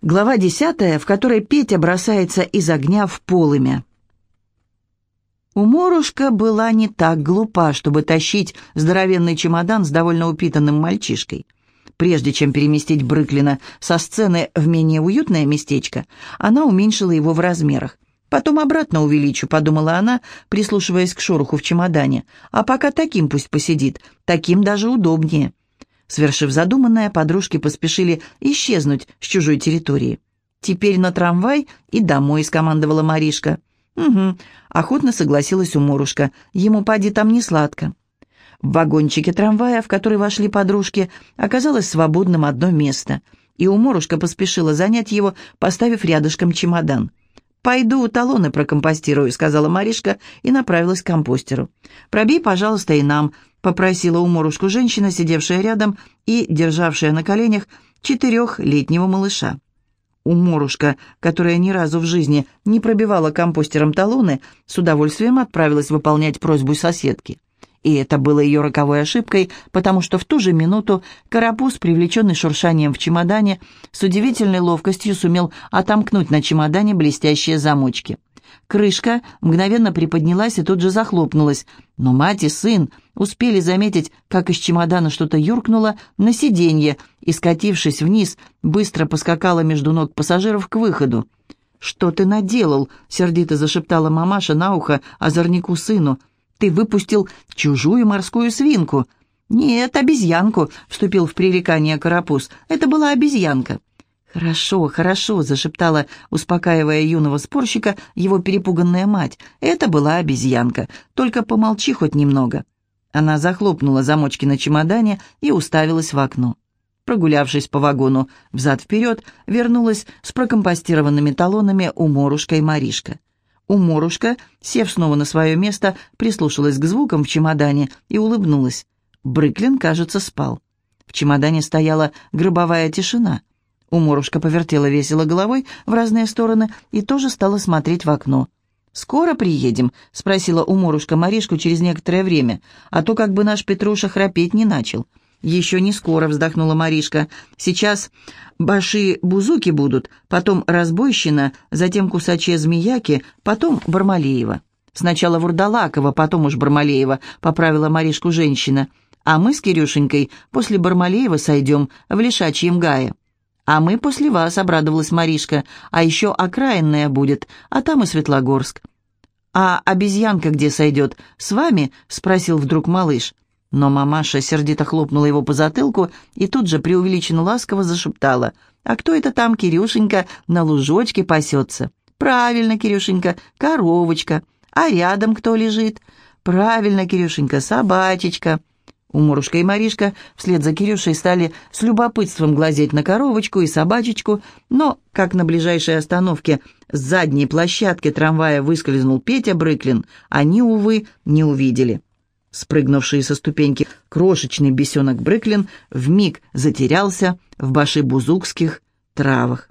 Глава десятая, в которой Петя бросается из огня в полымя. Уморушка была не так глупа, чтобы тащить здоровенный чемодан с довольно упитанным мальчишкой. Прежде чем переместить Брыклина со сцены в менее уютное местечко, она уменьшила его в размерах. «Потом обратно увеличу», — подумала она, прислушиваясь к шороху в чемодане. «А пока таким пусть посидит, таким даже удобнее». Свершив задуманное, подружки поспешили исчезнуть с чужой территории. «Теперь на трамвай и домой», — скомандовала Маришка. «Угу», — охотно согласилась уморушка. «Ему поди там не сладко». В вагончике трамвая, в который вошли подружки, оказалось свободным одно место, и уморушка поспешила занять его, поставив рядышком чемодан. «Пойду талоны прокомпостирую», — сказала Маришка и направилась к компостеру. «Пробей, пожалуйста, и нам», — попросила уморушку женщина, сидевшая рядом и державшая на коленях четырехлетнего малыша. Уморушка, которая ни разу в жизни не пробивала компостером талоны, с удовольствием отправилась выполнять просьбу соседки. И это было ее роковой ошибкой, потому что в ту же минуту карапуз, привлеченный шуршанием в чемодане, с удивительной ловкостью сумел отомкнуть на чемодане блестящие замочки. Крышка мгновенно приподнялась и тут же захлопнулась, но мать и сын успели заметить, как из чемодана что-то юркнуло на сиденье и, скатившись вниз, быстро поскакала между ног пассажиров к выходу. «Что ты наделал?» — сердито зашептала мамаша на ухо озорнику сыну. Ты выпустил чужую морскую свинку». «Нет, обезьянку», — вступил в пререкание Карапуз. «Это была обезьянка». «Хорошо, хорошо», — зашептала, успокаивая юного спорщика, его перепуганная мать. «Это была обезьянка. Только помолчи хоть немного». Она захлопнула замочки на чемодане и уставилась в окно. Прогулявшись по вагону взад-вперед, вернулась с прокомпостированными талонами у Морушка и Маришка. Уморушка, сев снова на свое место, прислушалась к звукам в чемодане и улыбнулась. Брыклин, кажется, спал. В чемодане стояла гробовая тишина. Уморушка повертела весело головой в разные стороны и тоже стала смотреть в окно. «Скоро приедем?» — спросила Уморушка Маришку через некоторое время, а то как бы наш Петруша храпеть не начал. «Еще не скоро», — вздохнула Маришка. «Сейчас баши-бузуки будут, потом разбойщина, затем кусаче-змеяки, потом Бармалеева». «Сначала Вурдалакова, потом уж Бармалеева», — поправила Маришку женщина. «А мы с Кирюшенькой после Бармалеева сойдем в Лишачьем гае». «А мы после вас», — обрадовалась Маришка. «А еще окраинная будет, а там и Светлогорск». «А обезьянка где сойдет? С вами?» — спросил вдруг малыш. Но мамаша сердито хлопнула его по затылку и тут же преувеличенно ласково зашептала. «А кто это там, Кирюшенька, на лужочке пасется?» «Правильно, Кирюшенька, коровочка. А рядом кто лежит?» «Правильно, Кирюшенька, собачечка». Уморушка и Маришка вслед за Кирюшей стали с любопытством глазеть на коровочку и собачечку, но, как на ближайшей остановке с задней площадки трамвая выскользнул Петя Брыклин, они, увы, не увидели. Спрыгнувший со ступеньки крошечный бесенок Брыклин вмиг затерялся в башибузукских травах.